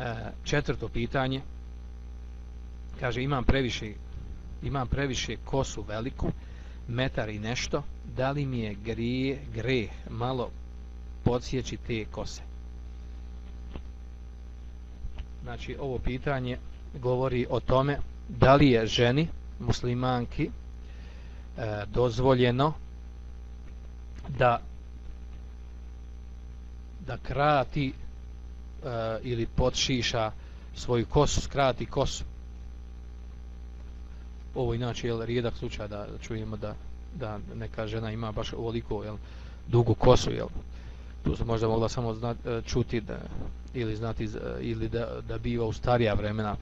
E, četvrto pitanje. Kaže imam previše imam previše kosu veliku metar i nešto da li mi je grije gre malo podsjeći te kose? Znači ovo pitanje govori o tome da li je ženi muslimanki e, dozvoljeno da da krati Eh, ili podšiša svoju kosu, skrati kosu. Ovo inače je rijedak slučaj da čujemo da, da neka žena ima baš ovoliko jel, dugu kosu. Jel. Tu se možda mogla samo znat, eh, čuti da, ili znati eh, ili da, da biva u starija vremena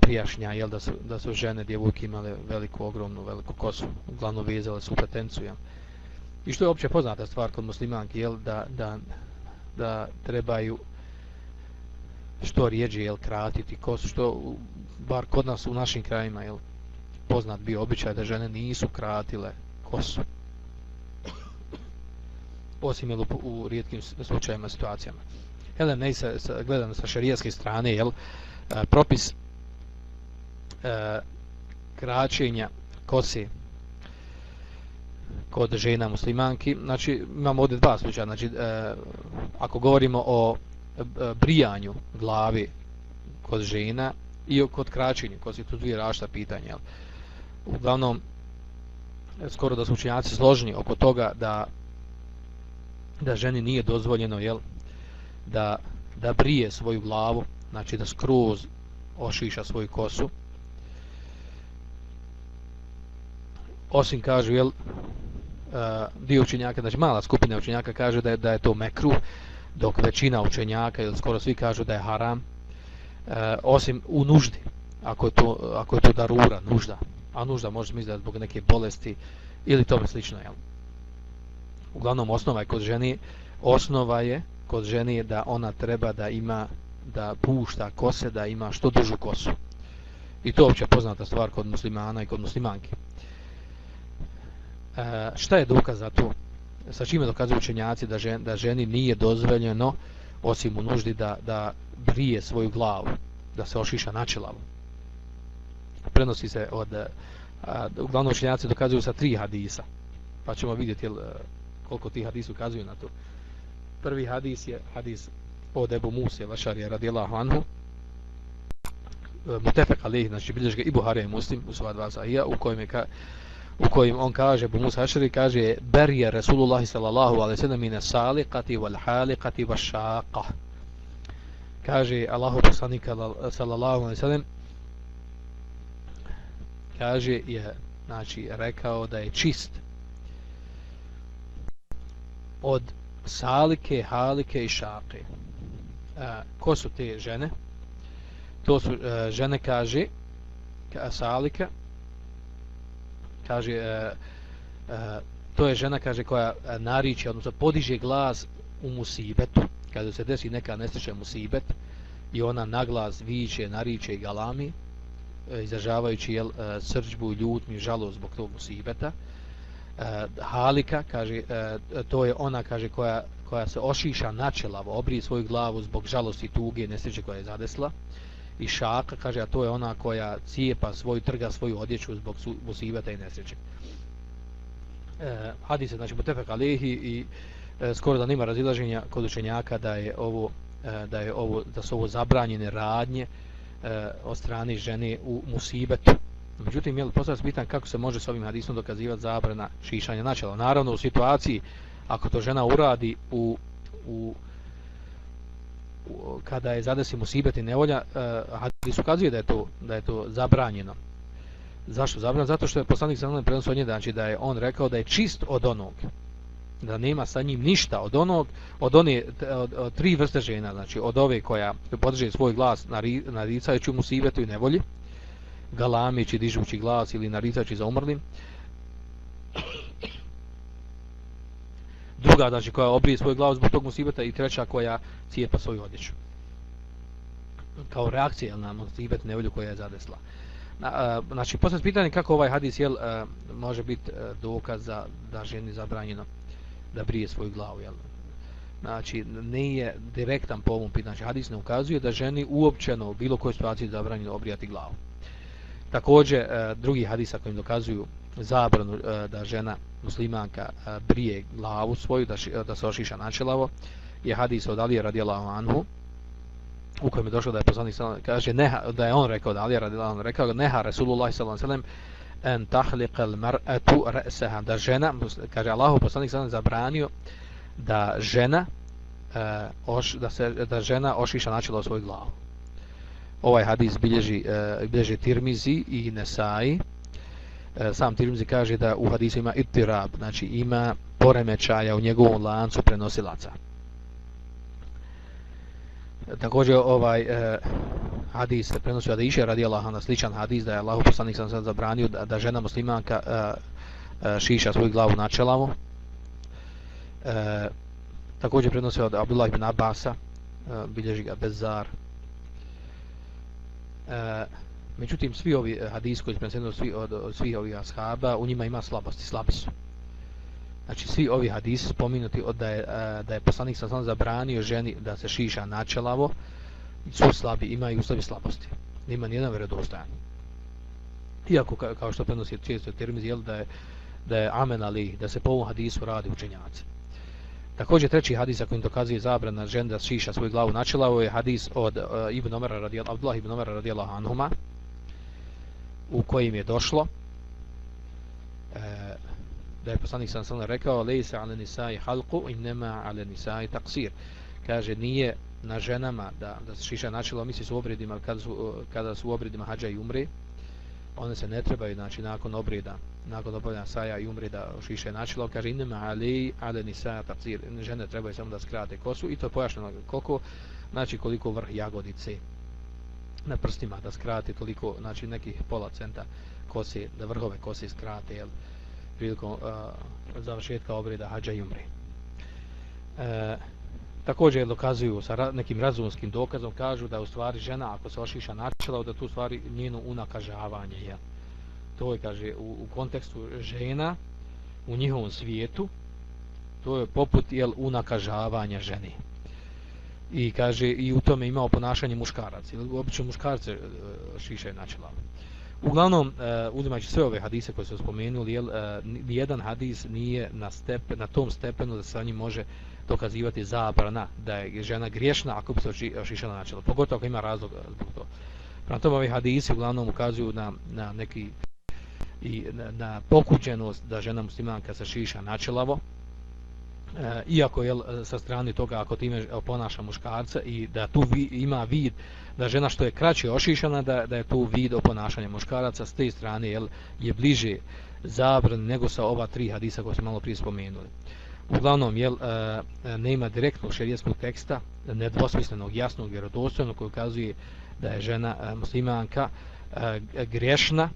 prijašnja, jel, da, su, da su žene, djevojke imale veliku, ogromnu, veliku kosu, uglavnom vezale su petencu. Jel. I što je opće poznata stvar kod muslimanki, jel, da, da, da trebaju što rijeđe jel, kratiti kosu, što bar kod nas u našim krajima jel, poznat bio običaj da žene nisu kratile kosu. Osim jel, u, u rijetkim slučajima situacijama. Jel, ne se gledano sa šarijaske strane, jel, a, propis a, kraćenja kose kod žena muslimanki. Znači, imamo ovdje dva slučaja. Znači, e, ako govorimo o brijanju glave kod žena i kod kraćenja, kod se tu dvije rašta pitanja. Uglavnom, skoro da su učenjaci složni oko toga da da ženi nije dozvoljeno jel, da, da brije svoju glavu, znači da skroz ošiša svoju kosu. Osim kažu, jel, uh, dio učenjaka, znači mala skupina učenjaka kaže da je, da je to mekru, dok većina učenjaka ili skoro svi kažu da je haram, e, osim u nuždi, ako je, to, ako je to darura, nužda, a nužda može misliti zbog neke bolesti ili tome slično. Jel? Uglavnom osnova je kod ženi, osnova je kod ženi da ona treba da ima, da pušta kose, da ima što dužu kosu. I to je opće poznata stvar kod muslimana i kod muslimanki. E, šta je dokaz za to? Sa čime dokazuju učenjaci da, žen, da ženi nije dozvoljeno osim u nuždi da, da brije svoju glavu, da se ošiša na. Prenosi se od, a, uglavnom učenjaci dokazuju sa tri hadisa, pa ćemo vidjeti jel, koliko ti hadis ukazuju na to. Prvi hadis je hadis od Ebu Muse, Vašarija radijallahu anhu, e, Mutefek alih, znači bilješ i Buhari i Muslim u sva dva sahija, u kojem je ka, u kojim on kaže, Abu Musa Ašari kaže, berje Rasulullah sallallahu alaihi sallam mine saliqati wal haliqati wa shaqa. Kaže Allahu poslanik sallallahu alaihi sallam, kaže je, znači, rekao da je čist od salike, halike i šake. A, ko su te žene? To su e, žene, kaže, salika, kaže e, e, to je žena kaže koja e, nariče odnosno podiže glas u musibetu. Kada se desi neka nesreća musibet i ona naglas viče nariče i galami e, izražavajući jel, e, srđbu, ljutnju, žalost zbog tog musibeta. E, halika kaže e, to je ona kaže koja, koja se ošiša načelavo obrije svoju glavu zbog žalosti i tuge nesreće koja je zadesla i šaka, kaže, a to je ona koja cijepa svoju, trga svoju odjeću zbog musibeta i nesreće. E, hadise, znači, Butefek Alihi i e, skoro da nima razilaženja kod učenjaka da je ovo, e, da je ovo, da su ovo zabranjene radnje e, od strane žene u musibetu. Međutim, je li postavljati pitan kako se može s ovim hadisom dokazivati zabrana šišanja načela? Naravno, u situaciji, ako to žena uradi u, u kada je zadesi musibet i nevolja, uh, hadis ukazuje da je to da je to zabranjeno. Zašto zabranjeno? Zato što je poslanik sallallahu alejhi ve sellem znači da je on rekao da je čist od onog da nema sa njim ništa od onog od one od, od tri vrste žena znači od ove koja podrže svoj glas na naricajući musibetu i nevolji galamići dižući glas ili naricajući za umrlim druga znači koja obrije svoju glavu zbog tog musibeta i treća koja cijepa svoju odjeću kao reakcija na musibet nevolju koja je zadesla znači posljedno pitanje kako ovaj hadis jel, može biti dokaz za da ženi zabranjeno da brije svoju glavu jel? znači nije direktan po ovom pitanju. Znači, hadis ne ukazuje da ženi uopćeno u bilo kojoj situaciji zabranjeno obrijati glavu. Također, drugi hadisa kojim dokazuju zabranu e, da žena muslimanka e, brije glavu svoju, da, e, da se ošiša načelavo, je hadis od Alije radijalahu anhu, u kojem je došlo da je poslanik sallam, kaže neha, da je on rekao, da Alija radijalahu anhu, rekao neha Rasulullah sallam sallam, en tahliqal al mar'atu ra'saha. Da žena kaže Allahu poslanik sallallahu zabranio da žena e, oš, da se da žena ošiša načelo svoju glavu. Ovaj hadis bilježi e, bilježi Tirmizi i Nesai E, sam Tirmizi kaže da u hadisu ima ittirab znači ima poremećaja u njegovom lancu prenosilaca također ovaj uh, hadis se prenosi od Iše radi Allah na sličan hadis da je Allah poslanik sam sad zabranio da, da žena muslimanka uh, šiša svoju glavu na čelavu. E, također prenosi od Abdullah ibn Abasa, uh, bilježi ga Bezar. E, međutim, svi ovi eh, hadis koji se svi, od, od svih ovih ashaba, u njima ima slabosti, slabi su. Znači, svi ovi hadisi spominuti od da je, eh, da je poslanik sam zabranio ženi da se šiša na čelavo, su slabi, imaju slabi slabosti. Nima nijedan vjerodostojan. Iako, kao što prenosi često termiz, jel, da je, da je amen ali, da se po ovom hadisu radi učenjaci. Također treći hadis kojim dokazuje zabrana žena da šiša svoju glavu načelavo je hadis od uh, Ibn Omara radijallahu Abdullah ibn Omara radijallahu anhuma u kojim je došlo. E, da je poslanik sam sam rekao lejse ale nisai halku i nema ale nisai taksir kaže nije na ženama da da se šiša načelo misli su obredima kada su kada su u obredima hadža i umre one se ne trebaju znači nakon obreda nakon obavljanja saja i umre da šiše načelo. Kaže inma ali ale nisai taksir žene trebaju samo da skrate kosu i to je pojašnjeno koliko znači koliko vrh jagodice na prstima da skrate toliko znači nekih pola centa kose da vrhove kose skrate jel? Prilikom uh, završetka obreda hađa i umre. E, također dokazuju sa nekim razumskim dokazom kažu da u stvari žena ako se ošiša načela da tu stvari njeno unakažavanje je to je kaže u, u kontekstu žena u njihovom svijetu to je poput jel unakažavanja ženi i kaže i u tome imao ponašanje muškaraca ili obično muškarce e, šiše načela uglavnom uh, uzimajući sve ove hadise koje su spomenuli jel e, uh, nijedan hadis nije na stepe, na tom stepenu da se sa njim može dokazivati zabrana da je žena griješna ako bi se šišala načelo. Pogotovo ako ima razlog zbog to. Prema tome ovi hadisi uglavnom ukazuju na, na neki i na, na pokuđenost da žena muslimanka se šiša načelavo. E, iako je eh, sa strane toga ako time eh, ponaša muškarca i da tu vi, ima vid da žena što je kraće ošišana da, da je tu vid o ponašanju muškaraca s te strane jel, je bliže zabran nego sa ova tri hadisa koje smo malo prije spomenuli. Uglavnom jel, e, nema direktnog šerijetskog teksta, nedvosmislenog, jasnog, vjerodostojnog koji ukazuje da je žena e, muslimanka e, grešna,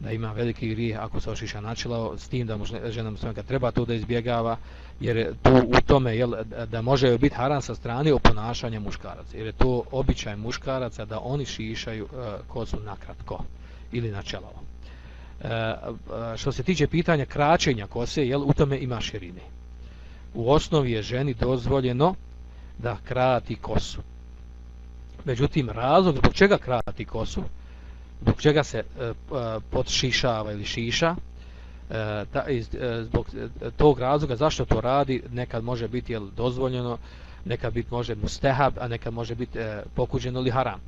da ima veliki grijeh ako se ošiša načela, s tim da mušne, žena muslimanka treba to da izbjegava, jer tu u tome jel, da može biti haram sa strane oponašanja muškaraca, jer je to običaj muškaraca da oni šišaju e, kosu nakratko ili načelovo. E, e, što se tiče pitanja kraćenja kose, jel, u tome ima širine u osnovi je ženi dozvoljeno da krati kosu. Međutim, razlog zbog čega krati kosu, zbog čega se e, potšišava e, podšišava ili šiša, e, ta, iz, e, zbog e, tog razloga zašto to radi, nekad može biti jel, dozvoljeno, nekad bit može mustehab, a nekad može biti e, pokuđeno ili haram.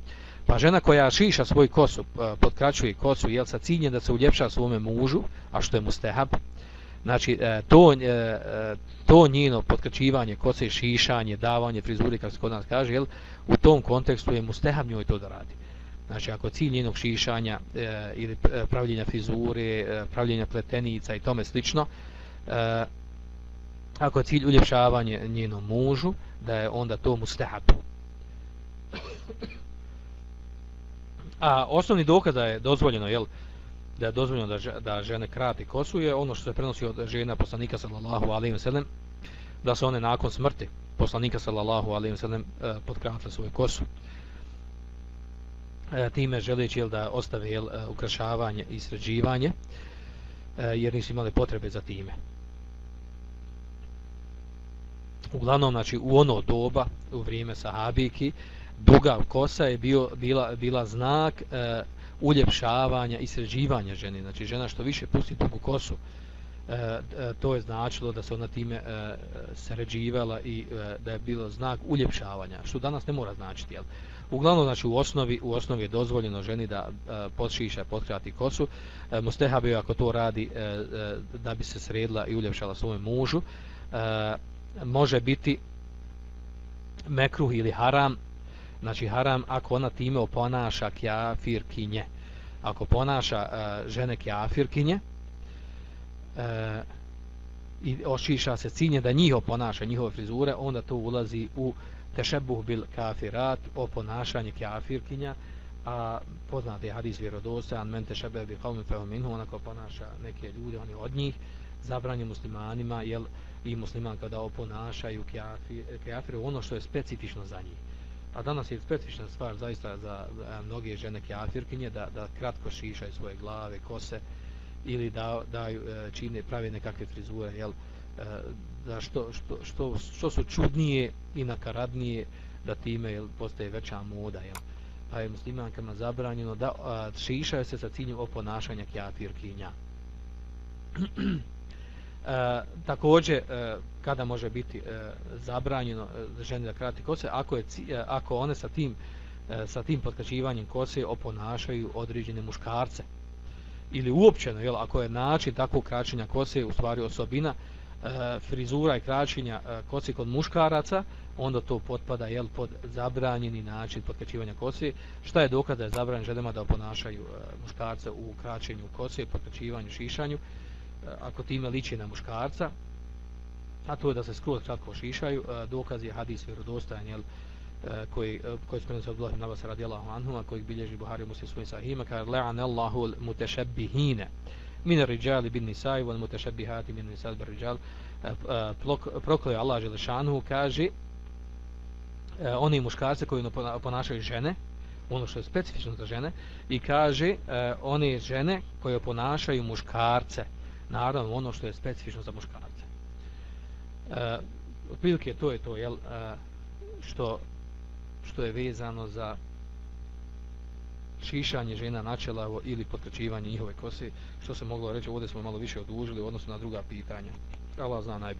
Pa žena koja šiša svoj kosu, e, potkraćuje kosu, jel sa ciljem da se uljepša svome mužu, a što je mustehab, znači e, to, to njino potkraćivanje kose, šišanje, davanje frizuri, kako se kod nas kaže, jel, u tom kontekstu je mustehab njoj to da radi. Znači, ako cilj njenog šišanja e, ili e, pravljenja frizure, e, pravljenja pletenica i tome slično, e, ako je cilj uljepšavanje njenom mužu, da je onda to mustahab. A osnovni dokaz da je dozvoljeno, jel, da je dozvoljeno da, da žene krati kosu je ono što se prenosi od žena poslanika sallallahu alejhi ve sellem da se one nakon smrti poslanika sallallahu alejhi ve sellem e, potkratile svoju kosu e, E, time želeći jel, da ostave jel, e, ukrašavanje i sređivanje e, jer nisu imali potrebe za time. Uglavnom znači u ono doba u vrijeme sahabiki duga kosa je bio bila bila znak e, uljepšavanja i sređivanja žene. Znači žena što više pusti dugu kosu e, e, to je značilo da se ona time e, sređivala i e, da je bilo znak uljepšavanja što danas ne mora značiti jel uglavnom znači u osnovi u osnovi je dozvoljeno ženi da e, podšiša potkrati kosu. E, musteha bio ako to radi e, e, da bi se sredila i uljepšala svom mužu e, može biti mekruh ili haram. Znači haram ako ona time oponaša kjafirkinje ako ponaša e, žene kjafirkinje e, i ošiša se cinje da njih oponaša njihove frizure onda to ulazi u tešebuh bil kafirat o ponašanje kafirkinja, a poznat je hadis vjerodostojan men tešebe bi qavmi fehuminu onako ponaša neke ljude oni od njih zabranje muslimanima jel i musliman kada oponašaju kafir, kafir ono što je specifično za njih. A danas je specifična stvar zaista za, za mnoge žene kafirkinje da, da kratko šišaju svoje glave, kose ili da, da e, čine prave nekakve frizure jel, e, da što, što, što, što su čudnije i nakaradnije da time jel, postaje veća moda jel. pa je muslimankama zabranjeno da a, šišaju se sa ciljem oponašanja kjafirkinja. E, također e, kada može biti e, zabranjeno e, ženi da krati kose ako je e, ako one sa tim e, sa tim potkačivanjem kose oponašaju određene muškarce ili uopćeno jel ako je način takvog kraćenja kose u stvari osobina e, frizura i kraćenja e, kose kod muškaraca onda to potpada jel pod zabranjeni način potkraćivanja kose. Šta je dokaz da je zabranjeno ženama da oponašaju e, muškarce u kraćenju kose potkraćivanju, šišanju? E, ako time liči na muškarca, a to je da se skroz kratko šišaju, e, dokaz je hadis vjerodostajan, jel, e, Eh, koji, eh, koji smo se odblahi nabasa radijallahu anhuma, koji bilježi Buhari muslim svojim sahima, kaže, le'an Allahu mutashabbihina. min rijali bin nisai wal mutešebihati min nisai bin rijal eh, prokloje Allah Želešanu, kaže, oni muškarce koji ponašaju žene, ono što je specifično za žene, i kaže, one žene koje ponašaju muškarce, naravno ono što je specifično za muškarce. E, otprilike to je to jel, što, što je vezano za šišanje žena načelavo ili potkačivanje njihove kose, što se moglo reći, ovdje smo malo više odužili u odnosu na druga pitanja. Allah zna najbolje.